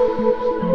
Música